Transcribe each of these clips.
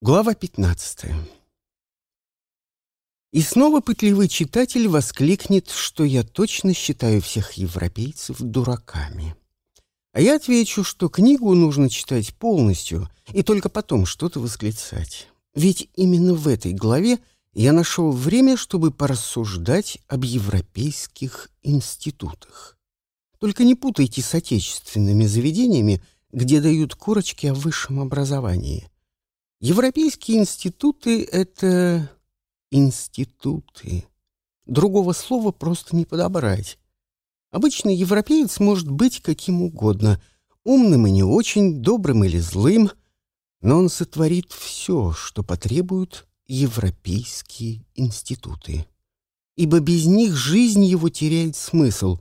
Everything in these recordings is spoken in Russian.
Глава 15 И снова пытливый читатель воскликнет, что я точно считаю всех европейцев дураками. А я отвечу, что книгу нужно читать полностью и только потом что-то восклицать. Ведь именно в этой главе я нашел время, чтобы порассуждать об европейских институтах. Только не путайте с отечественными заведениями, где дают корочки о высшем образовании – Европейские институты — это институты. Другого слова просто не подобрать. Обычный европеец может быть каким угодно, умным и не очень, добрым или злым, но он сотворит все, что потребуют европейские институты. Ибо без них жизнь его теряет смысл,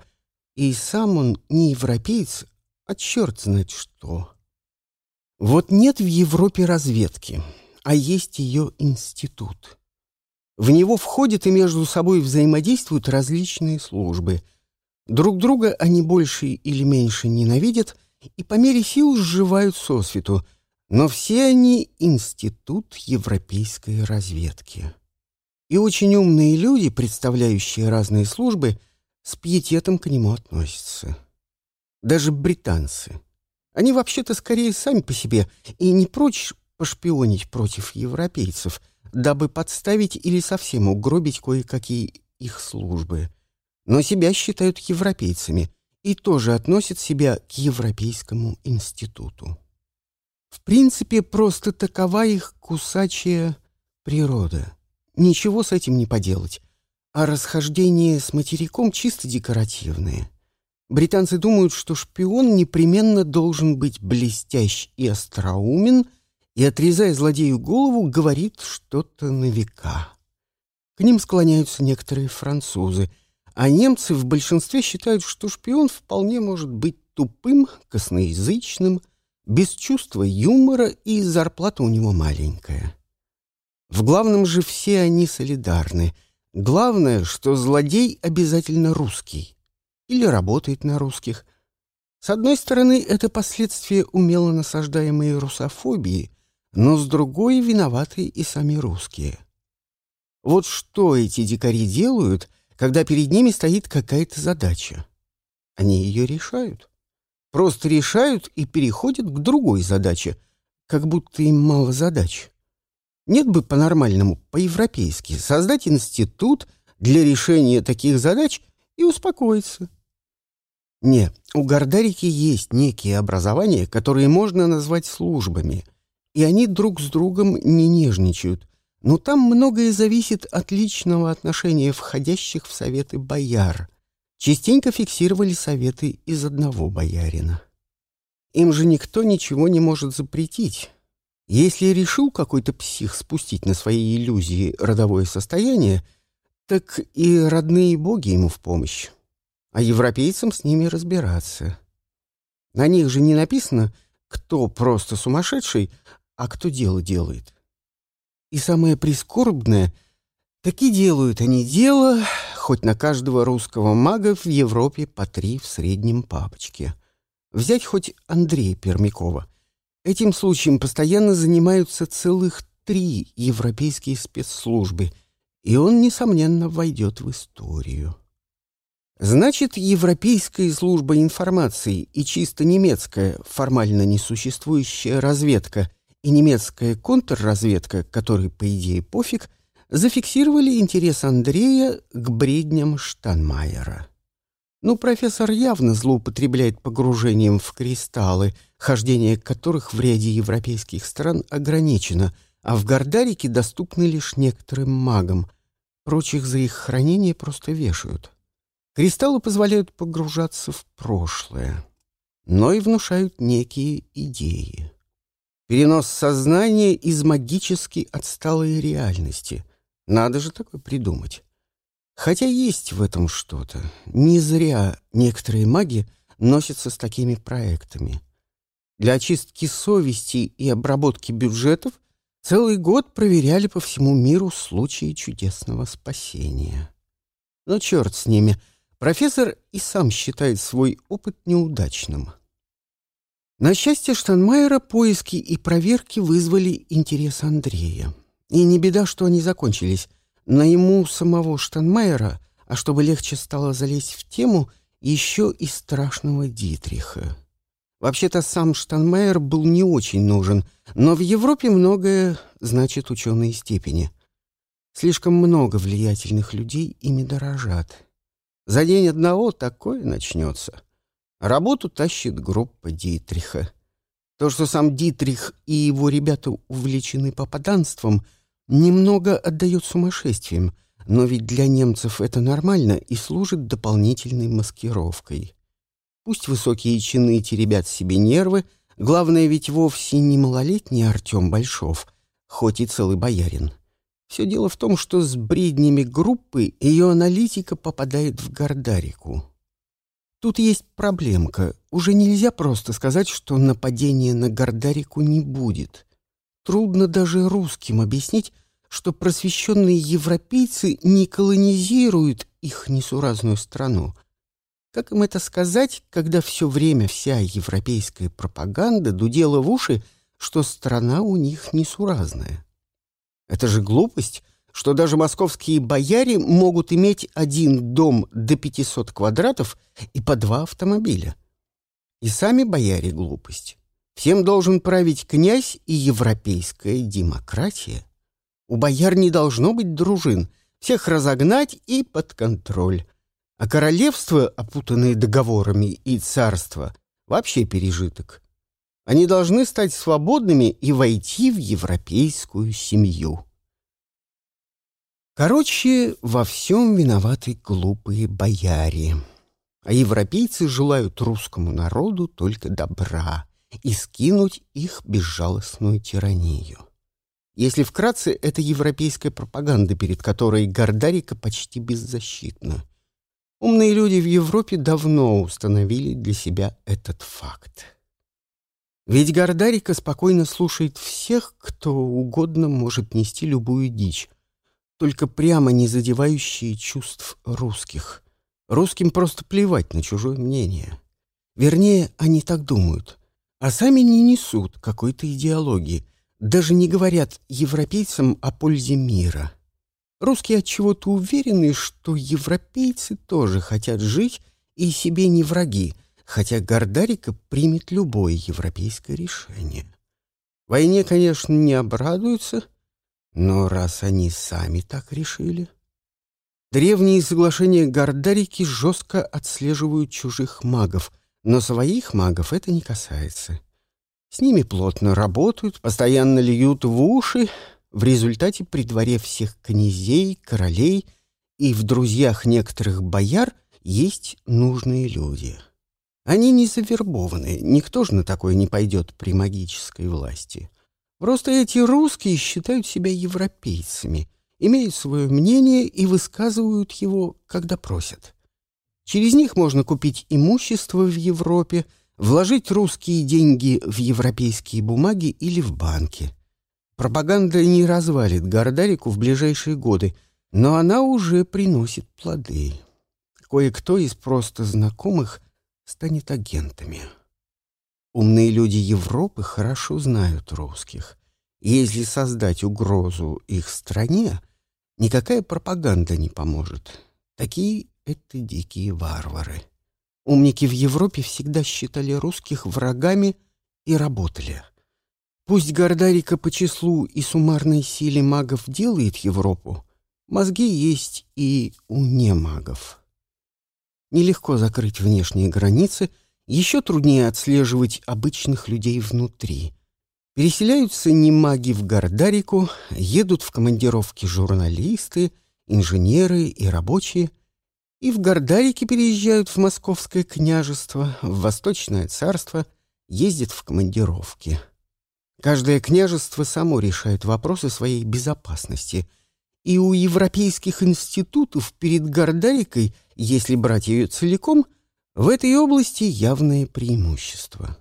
и сам он не европеец, а черт знает что. Вот нет в Европе разведки, а есть ее институт. В него входят и между собой взаимодействуют различные службы. Друг друга они больше или меньше ненавидят и по мере сил сживают сосвету, но все они — институт европейской разведки. И очень умные люди, представляющие разные службы, с пиететом к нему относятся. Даже британцы — они вообще-то скорее сами по себе и не прочь пошпионить против европейцев, дабы подставить или совсем угробить кое-какие их службы. Но себя считают европейцами и тоже относят себя к Европейскому институту. В принципе, просто такова их кусачая природа. Ничего с этим не поделать. А расхождение с материком чисто декоративное — Британцы думают, что шпион непременно должен быть блестящ и остроумен, и, отрезая злодею голову, говорит что-то на века. К ним склоняются некоторые французы, а немцы в большинстве считают, что шпион вполне может быть тупым, косноязычным, без чувства юмора и зарплата у него маленькая. В главном же все они солидарны. Главное, что злодей обязательно русский или работает на русских. С одной стороны, это последствия умело насаждаемой русофобии, но с другой виноваты и сами русские. Вот что эти дикари делают, когда перед ними стоит какая-то задача? Они ее решают. Просто решают и переходят к другой задаче, как будто им мало задач. Нет бы по-нормальному, по-европейски, создать институт для решения таких задач и успокоиться. Не, у Гордарики есть некие образования, которые можно назвать службами, и они друг с другом не нежничают, но там многое зависит от личного отношения входящих в советы бояр. Частенько фиксировали советы из одного боярина. Им же никто ничего не может запретить. Если решил какой-то псих спустить на свои иллюзии родовое состояние, так и родные боги ему в помощь а европейцам с ними разбираться. На них же не написано, кто просто сумасшедший, а кто дело делает. И самое прискорбное, таки делают они дело, хоть на каждого русского мага в Европе по три в среднем папочке. Взять хоть Андрея Пермякова. Этим случаем постоянно занимаются целых три европейские спецслужбы, и он, несомненно, войдет в историю. Значит, Европейская служба информации и чисто немецкая, формально несуществующая разведка и немецкая контрразведка, которой, по идее, пофиг, зафиксировали интерес Андрея к бредням Штанмайера. Ну, профессор явно злоупотребляет погружением в кристаллы, хождение которых в ряде европейских стран ограничено, а в Гордарике доступны лишь некоторым магам. Прочих за их хранение просто вешают. Кристаллы позволяют погружаться в прошлое, но и внушают некие идеи. Перенос сознания из магически отсталой реальности. Надо же такое придумать. Хотя есть в этом что-то. Не зря некоторые маги носятся с такими проектами. Для очистки совести и обработки бюджетов целый год проверяли по всему миру случаи чудесного спасения. Но черт с ними — Профессор и сам считает свой опыт неудачным. На счастье Штанмайера поиски и проверки вызвали интерес Андрея. И не беда, что они закончились. На ему самого Штанмайера, а чтобы легче стало залезть в тему, еще и страшного Дитриха. Вообще-то сам Штанмайер был не очень нужен, но в Европе многое значит ученые степени. Слишком много влиятельных людей ими дорожат. За день одного такое начнется. Работу тащит группа Дитриха. То, что сам Дитрих и его ребята увлечены попаданством, немного отдает сумасшествием, но ведь для немцев это нормально и служит дополнительной маскировкой. Пусть высокие чины теребят себе нервы, главное ведь вовсе не малолетний Артем Большов, хоть и целый боярин. Все дело в том, что с бреднями группы ее аналитика попадает в Гордарику. Тут есть проблемка. Уже нельзя просто сказать, что нападения на Гордарику не будет. Трудно даже русским объяснить, что просвещенные европейцы не колонизируют их несуразную страну. Как им это сказать, когда все время вся европейская пропаганда дудела в уши, что страна у них несуразная? Это же глупость — что даже московские бояре могут иметь один дом до 500 квадратов и по два автомобиля. И сами бояре глупость. Всем должен править князь и европейская демократия. У бояр не должно быть дружин, всех разогнать и под контроль. А королевства, опутанные договорами, и царства — вообще пережиток. Они должны стать свободными и войти в европейскую семью. Короче, во всем виноваты глупые бояре. А европейцы желают русскому народу только добра и скинуть их безжалостную тиранию. Если вкратце, это европейская пропаганда, перед которой Гордарика почти беззащитна. Умные люди в Европе давно установили для себя этот факт. Ведь Гордарика спокойно слушает всех, кто угодно может нести любую дичь, только прямо не задевающие чувств русских. Русским просто плевать на чужое мнение. Вернее, они так думают, а сами не несут какой-то идеологии, даже не говорят европейцам о пользе мира. Русские от чего-то уверены, что европейцы тоже хотят жить и себе не враги, хотя Гордарика примет любое европейское решение. Войне, конечно, не обрадуются — но раз они сами так решили... Древние соглашения Гордарики жестко отслеживают чужих магов, но своих магов это не касается. С ними плотно работают, постоянно льют в уши, в результате при дворе всех князей, королей и в друзьях некоторых бояр есть нужные люди. Они не завербованы, никто же на такое не пойдет при магической власти. Просто эти русские считают себя европейцами, имеют свое мнение и высказывают его, когда просят. Через них можно купить имущество в Европе, вложить русские деньги в европейские бумаги или в банки. Пропаганда не развалит Гордарику в ближайшие годы, но она уже приносит плоды. Кое-кто из просто знакомых станет агентами. Умные люди Европы хорошо знают русских. Если создать угрозу их стране, никакая пропаганда не поможет. Такие — это дикие варвары. Умники в Европе всегда считали русских врагами и работали. Пусть Гордарика по числу и суммарной силе магов делает Европу, мозги есть и у немагов. Нелегко закрыть внешние границы — еще труднее отслеживать обычных людей внутри. Переселяются не маги в Гордарику, едут в командировки журналисты, инженеры и рабочие, и в Гордарике переезжают в Московское княжество, в Восточное царство, ездят в командировки. Каждое княжество само решает вопросы своей безопасности, и у европейских институтов перед Гордарикой, если брать ее целиком – в этой области явное преимущество.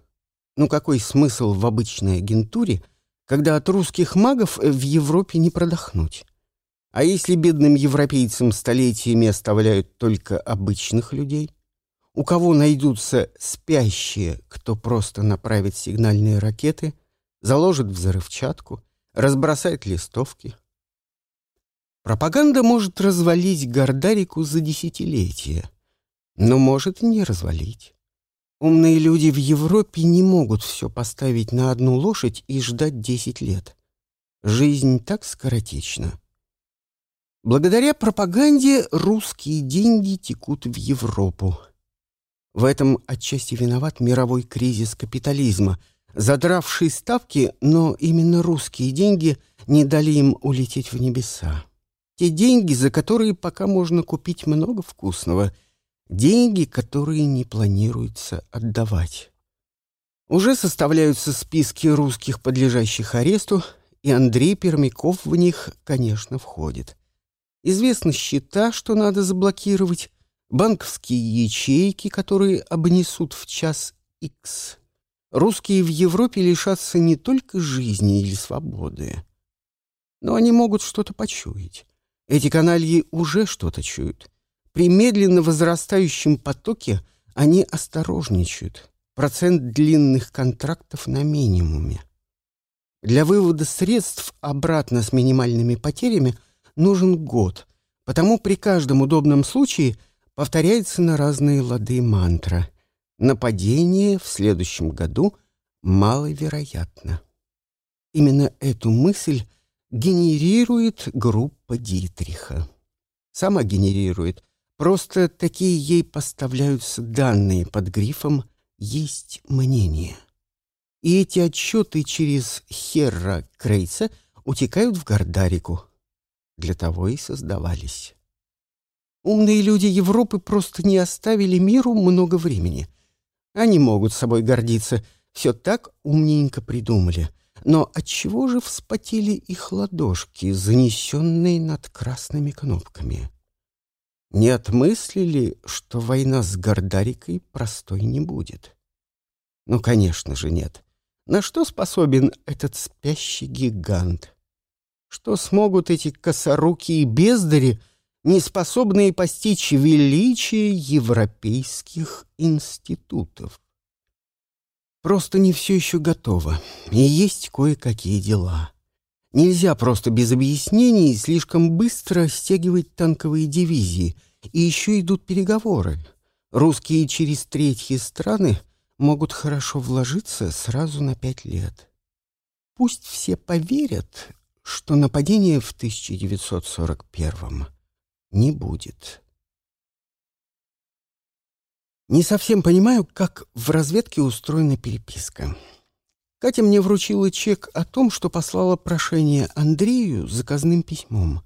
Ну какой смысл в обычной агентуре, когда от русских магов в Европе не продохнуть? А если бедным европейцам столетиями оставляют только обычных людей? у кого найдутся спящие, кто просто направит сигнальные ракеты, заложит взрывчатку, разбросает листовки. Пропаганда может развалить Гордарику за десятилетия, но может не развалить. Умные люди в Европе не могут все поставить на одну лошадь и ждать десять лет. Жизнь так скоротечна. Благодаря пропаганде русские деньги текут в Европу. В этом отчасти виноват мировой кризис капитализма, задравший ставки, но именно русские деньги не дали им улететь в небеса. Те деньги, за которые пока можно купить много вкусного, деньги, которые не планируется отдавать. Уже составляются списки русских, подлежащих аресту, и Андрей Пермяков в них, конечно, входит. Известны счета, что надо заблокировать, банковские ячейки, которые обнесут в час X. Русские в Европе лишатся не только жизни или свободы, но они могут что-то почуять. Эти канальи уже что-то чуют. При медленно возрастающем потоке они осторожничают. Процент длинных контрактов на минимуме. Для вывода средств обратно с минимальными потерями нужен год, потому при каждом удобном случае повторяется на разные лады мантра. Нападение в следующем году маловероятно. Именно эту мысль генерирует группа Дитриха. Сама генерирует, просто такие ей поставляются данные под грифом «Есть мнение». И эти отчеты через Херра Крейца утекают в Гордарику, для того и создавались. Умные люди Европы просто не оставили миру много времени. Они могут собой гордиться, все так умненько придумали. Но отчего же вспотели их ладошки, занесенные над красными кнопками? Не отмыслили, что война с Гордарикой простой не будет? Ну, конечно же, нет. На что способен этот спящий гигант? Что смогут эти косорукие бездари, не способные постичь величие европейских институтов? Просто не все еще готово, и есть кое-какие дела. Нельзя просто без объяснений слишком быстро стягивать танковые дивизии, и еще идут переговоры. Русские через третьи страны могут хорошо вложиться сразу на пять лет. Пусть все поверят, что нападения в 1941 не будет. Не совсем понимаю, как в разведке устроена переписка. Катя мне вручила чек о том, что послала прошение Андрею заказным письмом.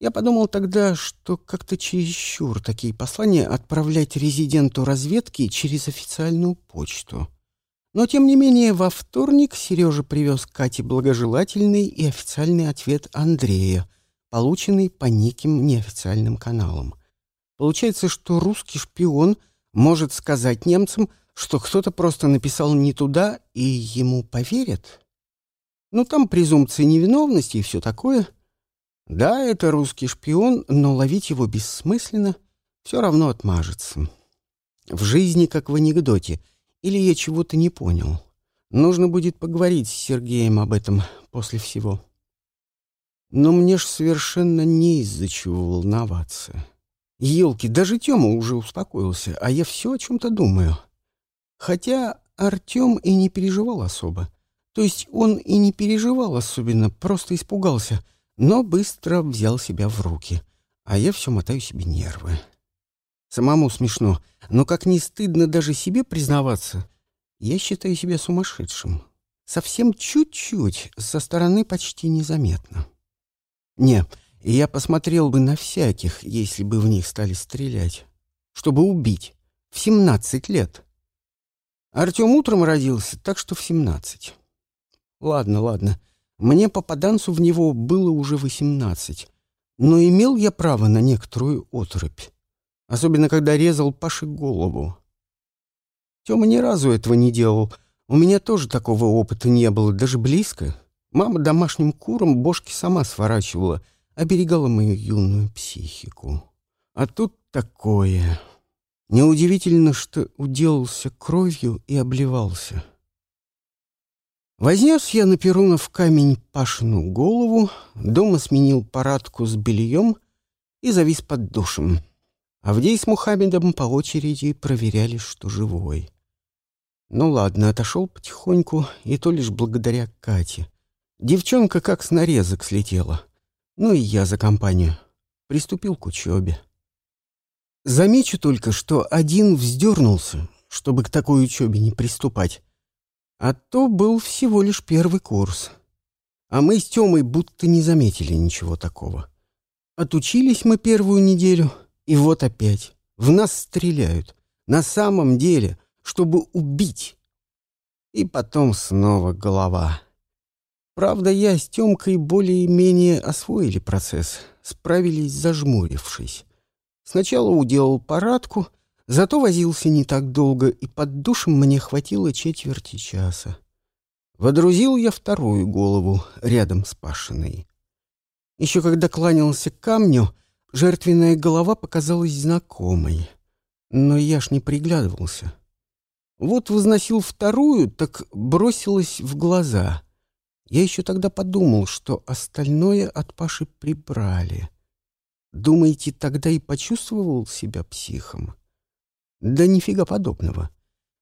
Я подумал тогда, что как-то чересчур такие послания отправлять резиденту разведки через официальную почту. Но, тем не менее, во вторник Сережа привез Кате благожелательный и официальный ответ Андрея, полученный по неким неофициальным каналам. Получается, что русский шпион может сказать немцам, что кто-то просто написал не туда, и ему поверят? Ну, там презумпция невиновности и все такое. Да, это русский шпион, но ловить его бессмысленно, все равно отмажется. В жизни, как в анекдоте — или я чего-то не понял? Нужно будет поговорить с Сергеем об этом после всего. Но мне ж совершенно не из-за чего волноваться. Елки, даже Тёма уже успокоился, а я все о чем-то думаю. Хотя Артем и не переживал особо. То есть он и не переживал особенно, просто испугался, но быстро взял себя в руки. А я все мотаю себе нервы. Самому смешно, но как не стыдно даже себе признаваться, я считаю себя сумасшедшим. Совсем чуть-чуть, со стороны почти незаметно. Не, я посмотрел бы на всяких, если бы в них стали стрелять. Чтобы убить. В семнадцать лет. Артем утром родился, так что в семнадцать. Ладно, ладно. Мне попаданцу в него было уже восемнадцать. Но имел я право на некоторую отрыбь особенно когда резал Паше голову. Тёма ни разу этого не делал. У меня тоже такого опыта не было, даже близко. Мама домашним курам бошки сама сворачивала, оберегала мою юную психику. А тут такое. Неудивительно, что уделался кровью и обливался. Вознес я на Перунов камень Пашину голову, дома сменил парадку с бельем и завис под душем. Авдей с Мухаммедом по очереди проверяли, что живой. Ну ладно, отошел потихоньку, и то лишь благодаря Кате. Девчонка как с нарезок слетела. Ну и я за компанию. Приступил к учебе. Замечу только, что один вздернулся, чтобы к такой учебе не приступать. А то был всего лишь первый курс. А мы с Тёмой будто не заметили ничего такого. Отучились мы первую неделю, и вот опять. В нас стреляют. На самом деле, чтобы убить. И потом снова голова. Правда, я с Тёмкой более-менее освоили процесс, справились зажмурившись. Сначала уделал парадку — Зато возился не так долго, и под душем мне хватило четверти часа. Водрузил я вторую голову рядом с Пашиной. Еще когда кланялся к камню, жертвенная голова показалась знакомой. Но я ж не приглядывался. Вот возносил вторую, так бросилась в глаза. Я еще тогда подумал, что остальное от Паши прибрали. Думаете, тогда и почувствовал себя психом? Да нифига подобного.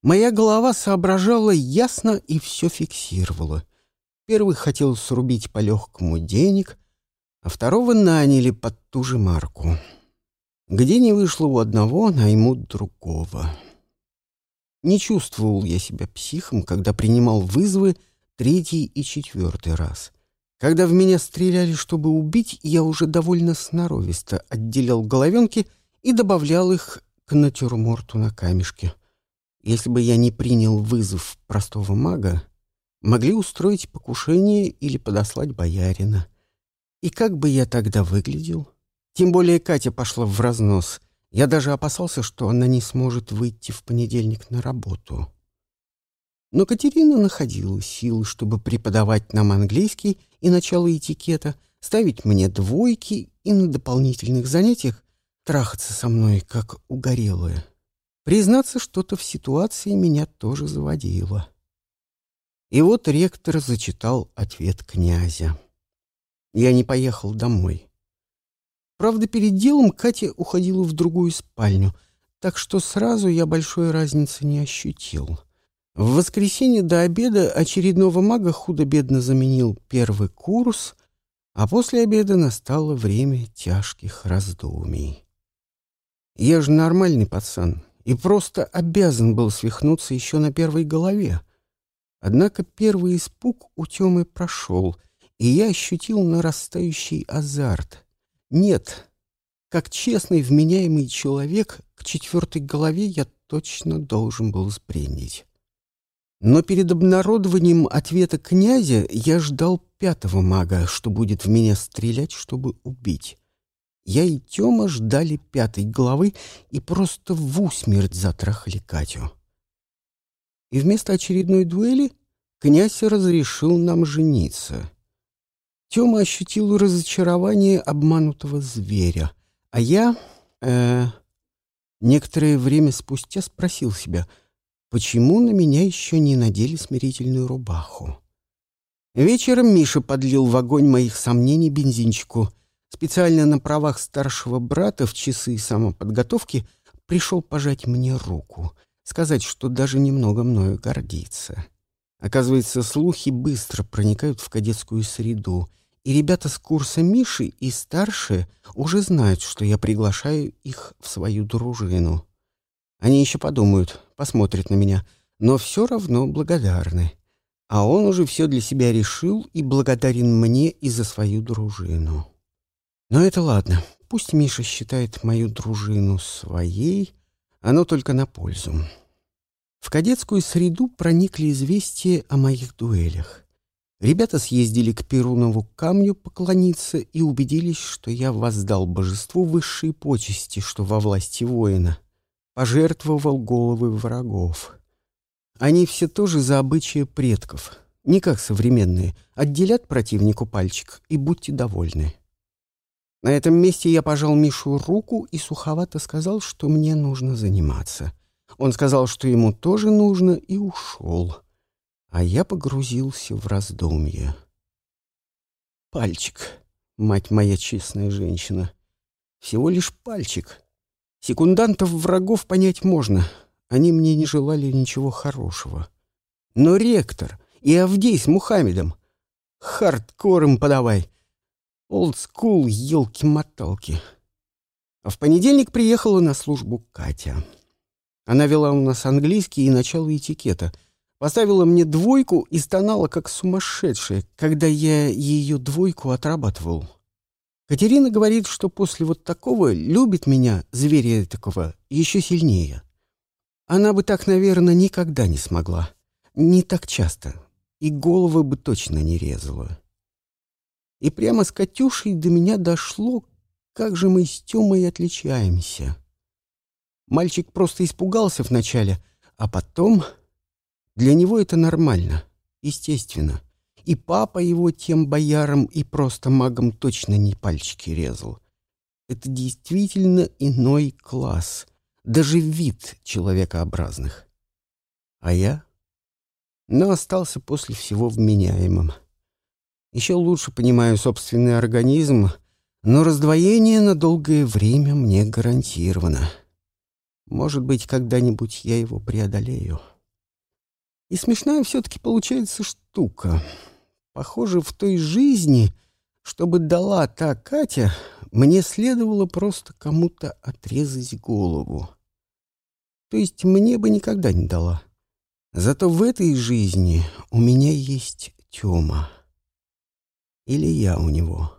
Моя голова соображала ясно и все фиксировала. Первый хотел срубить по легкому денег, а второго наняли под ту же марку. Где не вышло у одного, наймут другого. Не чувствовал я себя психом, когда принимал вызовы третий и четвертый раз. Когда в меня стреляли, чтобы убить, я уже довольно сноровисто отделял головенки и добавлял их к натюрморту на камешке. Если бы я не принял вызов простого мага, могли устроить покушение или подослать боярина. И как бы я тогда выглядел? Тем более Катя пошла в разнос. Я даже опасался, что она не сможет выйти в понедельник на работу. Но Катерина находила силы, чтобы преподавать нам английский и начало этикета, ставить мне двойки и на дополнительных занятиях трахаться со мной, как угорелая. Признаться, что-то в ситуации меня тоже заводило. И вот ректор зачитал ответ князя. Я не поехал домой. Правда, перед делом Катя уходила в другую спальню, так что сразу я большой разницы не ощутил. В воскресенье до обеда очередного мага худо-бедно заменил первый курс, а после обеда настало время тяжких раздумий. Я же нормальный пацан и просто обязан был свихнуться еще на первой голове. Однако первый испуг у Темы прошел, и я ощутил нарастающий азарт. Нет, как честный вменяемый человек, к четвертой голове я точно должен был сбрендить. Но перед обнародованием ответа князя я ждал пятого мага, что будет в меня стрелять, чтобы убить. Я и Тёма ждали пятой главы и просто в усмерть затрахали Катю. И вместо очередной дуэли князь разрешил нам жениться. Тёма ощутил разочарование обманутого зверя, а я... Э, некоторое время спустя спросил себя, почему на меня еще не надели смирительную рубаху. Вечером Миша подлил в огонь моих сомнений бензинчику — Специально на правах старшего брата в часы самоподготовки пришел пожать мне руку, сказать, что даже немного мною гордится. Оказывается, слухи быстро проникают в кадетскую среду, и ребята с курса Миши и старшие уже знают, что я приглашаю их в свою дружину. Они еще подумают, посмотрят на меня, но все равно благодарны. А он уже все для себя решил и благодарен мне и за свою дружину. Но это ладно. Пусть Миша считает мою дружину своей, оно только на пользу. В кадетскую среду проникли известия о моих дуэлях. Ребята съездили к Перунову камню поклониться и убедились, что я воздал божеству высшие почести, что во власти воина. Пожертвовал головы врагов. Они все тоже за обычаи предков, не как современные. Отделят противнику пальчик и будьте довольны. На этом месте я пожал Мишу руку и суховато сказал, что мне нужно заниматься. Он сказал, что ему тоже нужно, и ушел. А я погрузился в раздумье. Пальчик, мать моя честная женщина. Всего лишь пальчик. Секундантов врагов понять можно. Они мне не желали ничего хорошего. Но ректор и Авдей с Мухаммедом. Хардкор им подавай. Олдскул, елки-моталки. А в понедельник приехала на службу Катя. Она вела у нас английский и начало этикета. Поставила мне двойку и стонала как сумасшедшая, когда я ее двойку отрабатывал. Катерина говорит, что после вот такого любит меня, зверя такого, еще сильнее. Она бы так, наверное, никогда не смогла. Не так часто. И головы бы точно не резала. И прямо с Катюшей до меня дошло, как же мы с Тёмой отличаемся. Мальчик просто испугался вначале, а потом... Для него это нормально, естественно. И папа его тем бояром и просто магом точно не пальчики резал. Это действительно иной класс, даже вид человекообразных. А я? Но остался после всего вменяемым. Еще лучше понимаю собственный организм, но раздвоение на долгое время мне гарантировано. Может быть, когда-нибудь я его преодолею. И смешная все-таки получается штука. Похоже, в той жизни, чтобы дала та Катя, мне следовало просто кому-то отрезать голову. То есть мне бы никогда не дала. Зато в этой жизни у меня есть Тёма. Или я у него.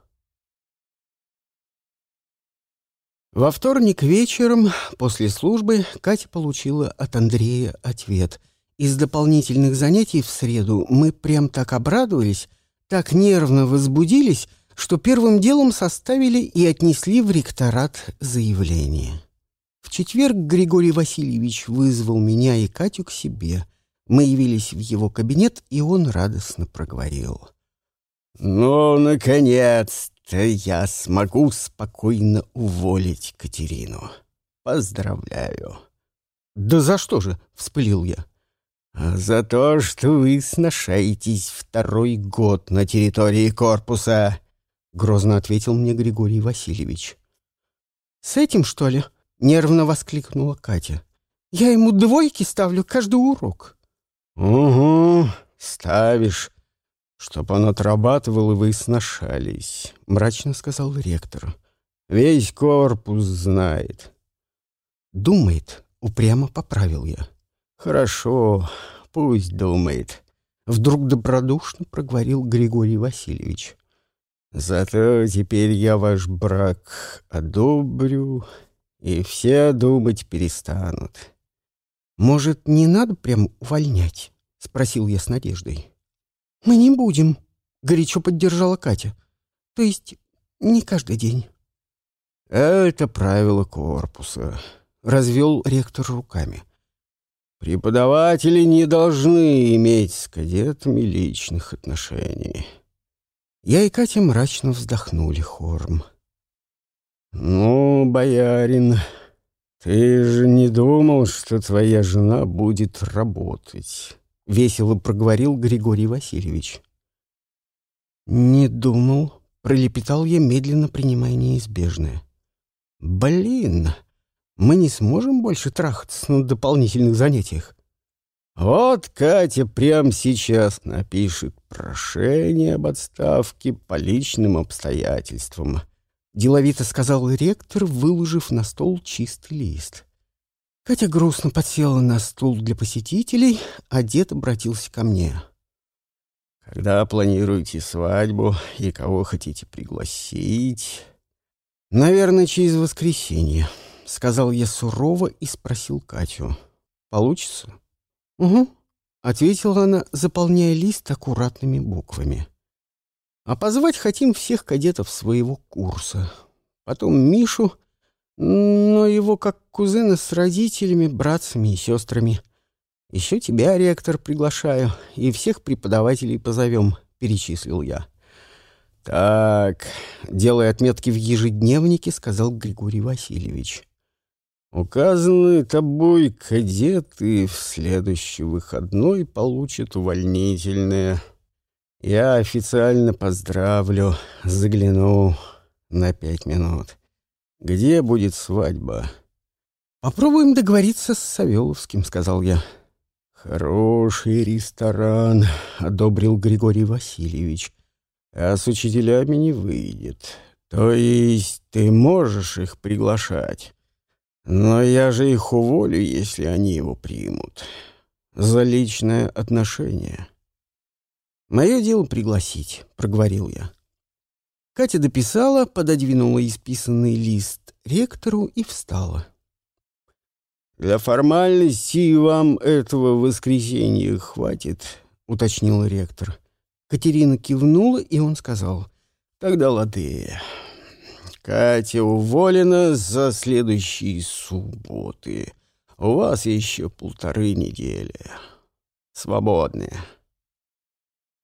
Во вторник вечером после службы Катя получила от Андрея ответ. Из дополнительных занятий в среду мы прям так обрадовались, так нервно возбудились, что первым делом составили и отнесли в ректорат заявление. В четверг Григорий Васильевич вызвал меня и Катю к себе. Мы явились в его кабинет, и он радостно проговорил — «Ну, наконец-то я смогу спокойно уволить Катерину. Поздравляю». «Да за что же?» — вспылил я. «А «За то, что вы сношаетесь второй год на территории корпуса», — грозно ответил мне Григорий Васильевич. «С этим, что ли?» — нервно воскликнула Катя. «Я ему двойки ставлю каждый урок». «Угу, ставишь чтоб он отрабатывал, и вы сношались», — мрачно сказал ректор. «Весь корпус знает». «Думает», — упрямо поправил я. «Хорошо, пусть думает», — вдруг добродушно проговорил Григорий Васильевич. «Зато теперь я ваш брак одобрю, и все думать перестанут». «Может, не надо прям увольнять?» — спросил я с надеждой. «Мы не будем», — горячо поддержала Катя. «То есть не каждый день». «Это правило корпуса», — развел ректор руками. «Преподаватели не должны иметь с кадетами личных отношений». Я и Катя мрачно вздохнули хором. «Ну, боярин, ты же не думал, что твоя жена будет работать?» — весело проговорил Григорий Васильевич. «Не думал», — пролепетал я, медленно принимая неизбежное. «Блин, мы не сможем больше трахаться на дополнительных занятиях». «Вот Катя прямо сейчас напишет прошение об отставке по личным обстоятельствам», — деловито сказал ректор, выложив на стол чистый лист. Катя грустно подсела на стул для посетителей, а дед обратился ко мне. «Когда планируете свадьбу и кого хотите пригласить?» «Наверное, через воскресенье», — сказал я сурово и спросил Катю. «Получится?» «Угу», — ответила она, заполняя лист аккуратными буквами. «А позвать хотим всех кадетов своего курса. Потом Мишу, но его как кузена с родителями, братцами и сестрами. Еще тебя, ректор, приглашаю, и всех преподавателей позовем, перечислил я. Так, делая отметки в ежедневнике, сказал Григорий Васильевич. Указанные тобой кадеты в следующий выходной получат увольнительное. Я официально поздравлю, загляну на пять минут. Где будет свадьба? Попробуем договориться с Савеловским, сказал я. Хороший ресторан, одобрил Григорий Васильевич а с учителями не выйдет. То есть ты можешь их приглашать, но я же их уволю, если они его примут. За личное отношение. Мое дело пригласить, проговорил я. Катя дописала, пододвинула исписанный лист ректору и встала. «Для формальности вам этого воскресенья хватит», — уточнил ректор. Катерина кивнула, и он сказал, «Тогда лады. Катя уволена за следующие субботы. У вас еще полторы недели. Свободные».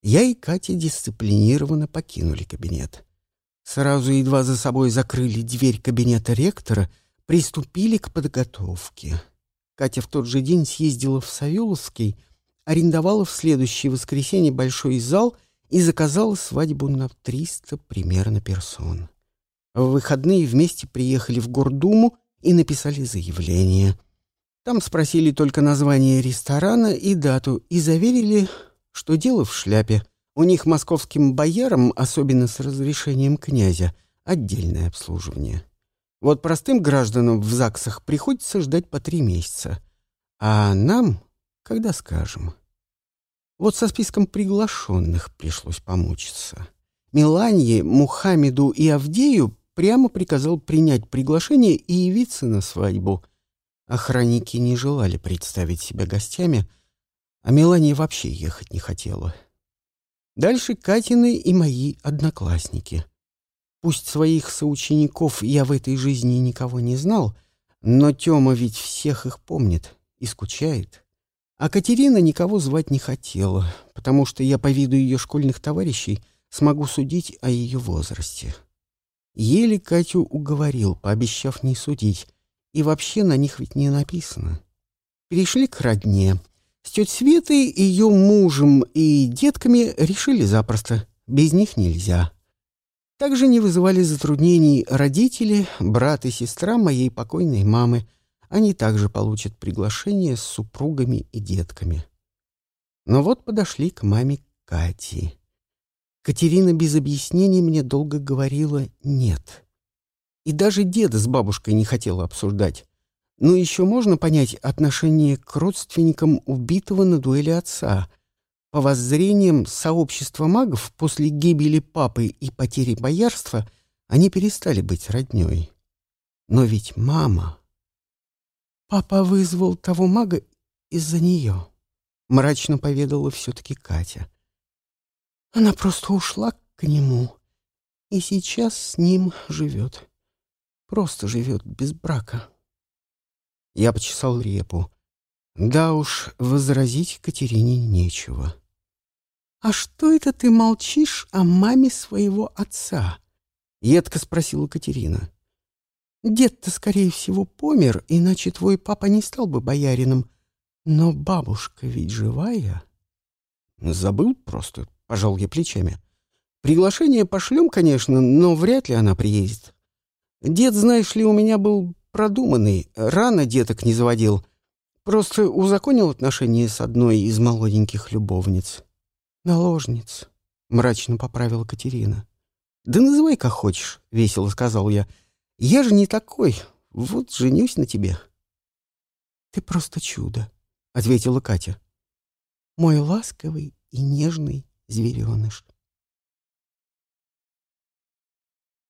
Я и Катя дисциплинированно покинули кабинет. Сразу едва за собой закрыли дверь кабинета ректора, приступили к подготовке. Катя в тот же день съездила в Савеловский, арендовала в следующее воскресенье большой зал и заказала свадьбу на 300 примерно персон. В выходные вместе приехали в Гордуму и написали заявление. Там спросили только название ресторана и дату и заверили, что дело в шляпе. У них московским боярам, особенно с разрешением князя, отдельное обслуживание. Вот простым гражданам в ЗАГСах приходится ждать по три месяца. А нам когда скажем. Вот со списком приглашенных пришлось помучиться. Миланье, Мухаммеду и Авдею прямо приказал принять приглашение и явиться на свадьбу. Охранники не желали представить себя гостями, а Мелания вообще ехать не хотела. Дальше Катины и мои одноклассники. Пусть своих соучеников я в этой жизни никого не знал, но Тёма ведь всех их помнит и скучает. А Катерина никого звать не хотела, потому что я по виду ее школьных товарищей смогу судить о ее возрасте. Еле Катю уговорил, пообещав не судить, и вообще на них ведь не написано. Перешли к родне. С тетей Светой, ее мужем и детками решили запросто. Без них нельзя. Также не вызывали затруднений родители, брат и сестра моей покойной мамы — они также получат приглашение с супругами и детками. Но вот подошли к маме Кати. Катерина без объяснений мне долго говорила «нет». И даже деда с бабушкой не хотела обсуждать. Но еще можно понять отношение к родственникам убитого на дуэли отца. По воззрениям сообщества магов после гибели папы и потери боярства они перестали быть роднёй. Но ведь мама... «Папа вызвал того мага из-за нее», — мрачно поведала все-таки Катя. «Она просто ушла к нему и сейчас с ним живет. Просто живет без брака». Я почесал репу. Да уж, возразить Катерине нечего. «А что это ты молчишь о маме своего отца?» — едко спросила Катерина. Дед-то, скорее всего, помер, иначе твой папа не стал бы боярином. Но бабушка ведь живая. Забыл просто, пожал я плечами. Приглашение пошлем, конечно, но вряд ли она приедет. Дед, знаешь ли, у меня был продуманный, рано деток не заводил. Просто узаконил отношения с одной из молоденьких любовниц. Наложниц, мрачно поправила Катерина. Да называй как хочешь, весело сказал я. Я же не такой. Вот женюсь на тебе. Ты просто чудо, — ответила Катя. Мой ласковый и нежный звереныш.